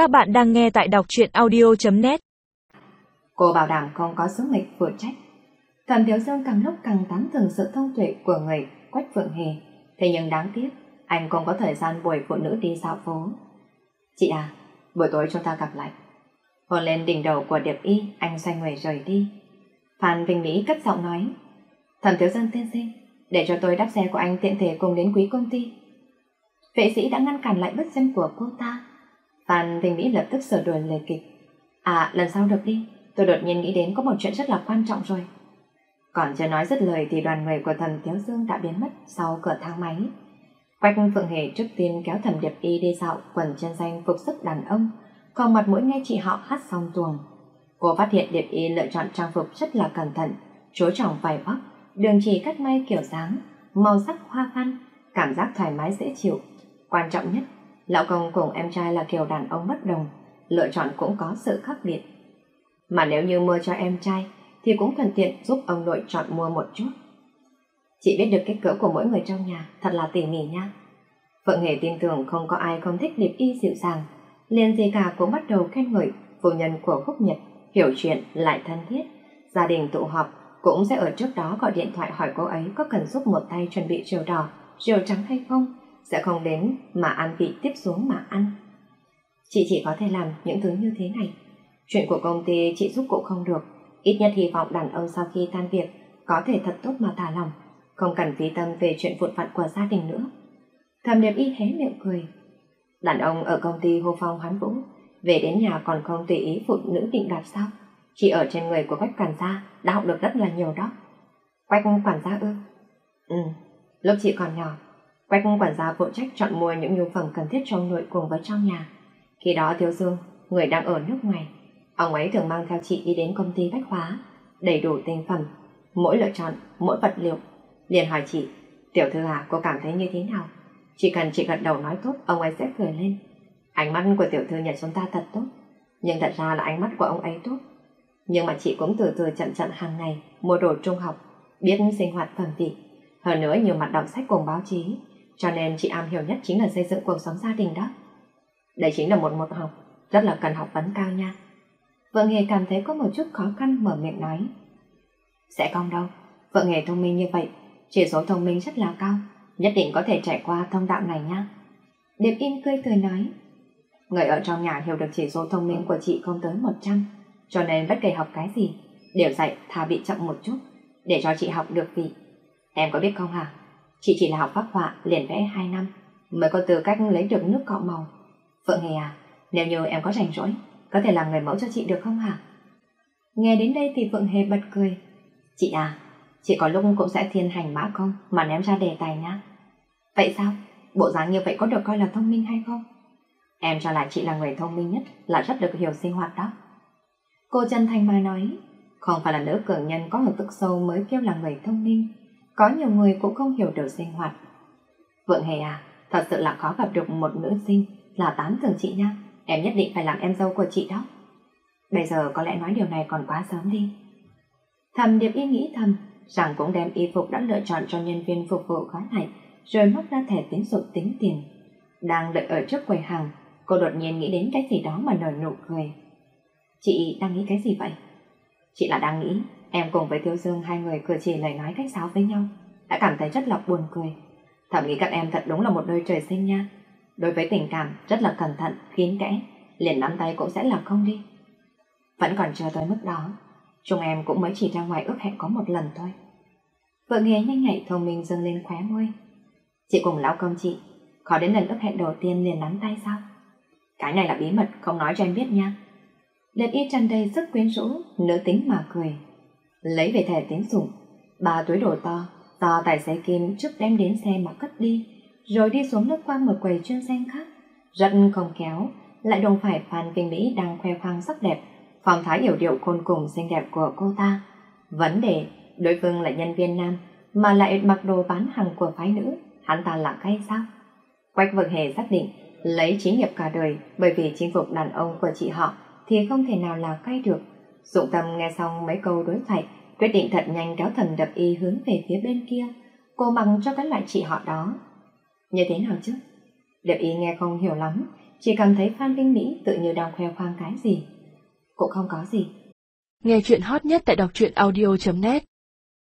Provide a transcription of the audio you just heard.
Các bạn đang nghe tại đọc truyện audio.net Cô bảo đảm không có sứ mệnh phụ trách. Thẩm Thiếu Dương càng lúc càng tán thưởng sự thông tuệ của người Quách Phượng Hề. Thế nhưng đáng tiếc, anh không có thời gian buổi phụ nữ đi dạo phố. Chị à, buổi tối chúng ta gặp lại. Hồn lên đỉnh đầu của Điệp Y, anh xoay người rời đi. Phan Vinh Mỹ cất giọng nói, Thẩm Thiếu Dương tiên sinh, để cho tôi đáp xe của anh tiện thể cùng đến quý công ty. Vệ sĩ đã ngăn cản lại bước chân của cô ta. Phan Vinh Mỹ lập tức sửa đổi lời kịch. À, lần sau được đi, tôi đột nhiên nghĩ đến có một chuyện rất là quan trọng rồi. Còn chưa nói dứt lời thì đoàn người của thần Thiếu Dương đã biến mất sau cửa thang máy. Quách Phượng Hề trước tiên kéo thẩm Điệp Y đi dạo quần chân danh phục sức đàn ông, còn mặt mũi nghe chị họ hát xong tuồng. Cô phát hiện Điệp Y lựa chọn trang phục rất là cẩn thận, chú trọng vải vóc, đường chỉ cắt may kiểu dáng, màu sắc hoa văn, cảm giác thoải mái dễ chịu. Quan trọng nhất, lão công cùng em trai là kiểu đàn ông bất đồng, lựa chọn cũng có sự khác biệt. Mà nếu như mua cho em trai, thì cũng thuận tiện giúp ông nội chọn mua một chút. Chị biết được kích cỡ của mỗi người trong nhà, thật là tỉ mỉ nha. Phượng Hề tin tưởng không có ai không thích điệp y dịu dàng, liền gì cả cũng bắt đầu khen ngợi phu nhân của Phúc Nhật, hiểu chuyện lại thân thiết. Gia đình tụ họp cũng sẽ ở trước đó gọi điện thoại hỏi cô ấy có cần giúp một tay chuẩn bị chiều đỏ, chiều trắng hay không, sẽ không đến mà ăn vị tiếp xuống mà ăn. Chị chỉ có thể làm những thứ như thế này. Chuyện của công ty chị giúp cụ không được, ít nhất hy vọng đàn ông sau khi tan việc có thể thật tốt mà thả lòng, không cần phí tâm về chuyện vụn vặt của gia đình nữa. Thầm đẹp y hé miệng cười. Đàn ông ở công ty hô phong hoán vũ, về đến nhà còn không tùy ý phụ nữ định đoạt sao? Chỉ ở trên người của Quách quản gia đã học được rất là nhiều đó. Quách quản gia ư? Ừ, lúc chị còn nhỏ, Quách quản gia phụ trách chọn mua những nhu phẩm cần thiết trong nội cùng với trong nhà. Khi đó Thiếu Dương, người đang ở nước ngoài, ông ấy thường mang theo chị đi đến công ty bách hóa, đầy đủ tinh phẩm, mỗi lựa chọn, mỗi vật liệu. Liền hỏi chị, tiểu thư à, cô cảm thấy như thế nào? Chỉ cần chị gật đầu nói tốt, ông ấy sẽ cười lên. Ánh mắt của tiểu thư nhà chúng ta thật tốt, nhưng thật ra là ánh mắt của ông ấy tốt. Nhưng mà chị cũng từ từ chậm chậm hàng ngày mua đồ trung học, biết sinh hoạt phẩm vị. Hơn nữa nhiều mặt đọc sách cùng báo chí, cho nên chị am hiểu nhất chính là xây dựng cuộc sống gia đình đó. Đây chính là một một học, rất là cần học vấn cao nha. Vợ nghề cảm thấy có một chút khó khăn mở miệng nói. Sẽ không đâu, vợ nghề thông minh như vậy, chỉ số thông minh rất là cao, nhất định có thể trải qua thông đạo này nha. Điệp im cười cười nói, người ở trong nhà hiểu được chỉ số thông minh của chị không tới 100, cho nên bất kể học cái gì, đều dạy thà bị chậm một chút, để cho chị học được vị. Em có biết không hả? Chị chỉ là học phác họa liền vẽ 2 năm, mới có tư cách lấy được nước cọ màu. Phượng Hề à, nếu như em có rảnh rỗi, có thể làm người mẫu cho chị được không hả? Nghe đến đây thì Phượng Hề bật cười. Chị à, chị có lúc cũng sẽ thiên hành mã công mà ném ra đề tài nhá. Vậy sao? Bộ dáng như vậy có được coi là thông minh hay không? Em cho là chị là người thông minh nhất, là rất được hiểu sinh hoạt đó. Cô chân thành mà nói, không phải là nữ cường nhân có một tức sâu mới kêu là người thông minh. Có nhiều người cũng không hiểu được sinh hoạt. Vượng Hề à, thật sự là khó gặp được một nữ sinh là tán thưởng chị nha. Em nhất định phải làm em dâu của chị đó. Bây giờ có lẽ nói điều này còn quá sớm đi. Thầm Điệp Y nghĩ thầm rằng cũng đem y phục đã lựa chọn cho nhân viên phục vụ gói này, rồi móc ra thẻ tín dụng tính tiền. Đang đợi ở trước quầy hàng, cô đột nhiên nghĩ đến cái gì đó mà nở nụ cười. Chị đang nghĩ cái gì vậy? Chị là đang nghĩ em cùng với Tiêu Dương hai người cử chỉ lời nói cách sáo với nhau, đã cảm thấy rất là buồn cười. thẩm nghĩ các em thật đúng là một đôi trời sinh nha. Đối với tình cảm rất là cẩn thận, kín kẽ, liền nắm tay cũng sẽ là không đi. Vẫn còn chưa tới mức đó, chúng em cũng mới chỉ ra ngoài ước hẹn có một lần thôi. Vợ nghe nhanh nhạy thông minh dâng lên khóe môi. Chị cùng lão công chị, khó đến lần ước hẹn đầu tiên liền nắm tay sao? Cái này là bí mật, không nói cho em biết nha. Liệt y tràn đầy sức quyến rũ, nữ tính mà cười. Lấy về thẻ tín dụng, ba túi đồ to, do tài xế Kim trước đem đến xe mà cất đi, rồi đi xuống nước qua một quầy chuyên danh khác. Rất không kéo, lại đồng phải Phan Vinh Mỹ đang khoe khoang sắc đẹp, phong thái hiểu điệu côn cùng xinh đẹp của cô ta. Vấn đề, đối phương là nhân viên nam, mà lại mặc đồ bán hàng của phái nữ, hắn ta là gay sao? Quách vực hề xác định, lấy chính nghiệp cả đời bởi vì chinh phục đàn ông của chị họ thì không thể nào là cay được. Dụng tâm nghe xong mấy câu đối thoại, quyết định thật nhanh kéo thần đập y hướng về phía bên kia. Cô mặc cho cái loại chị họ đó. Như thế nào chứ? Đập y nghe không hiểu lắm, chỉ cảm thấy Phan Vinh Mỹ tự như đang khoe khoang cái gì. Cũng không có gì. Nghe chuyện hot nhất tại đọc truyện audio.net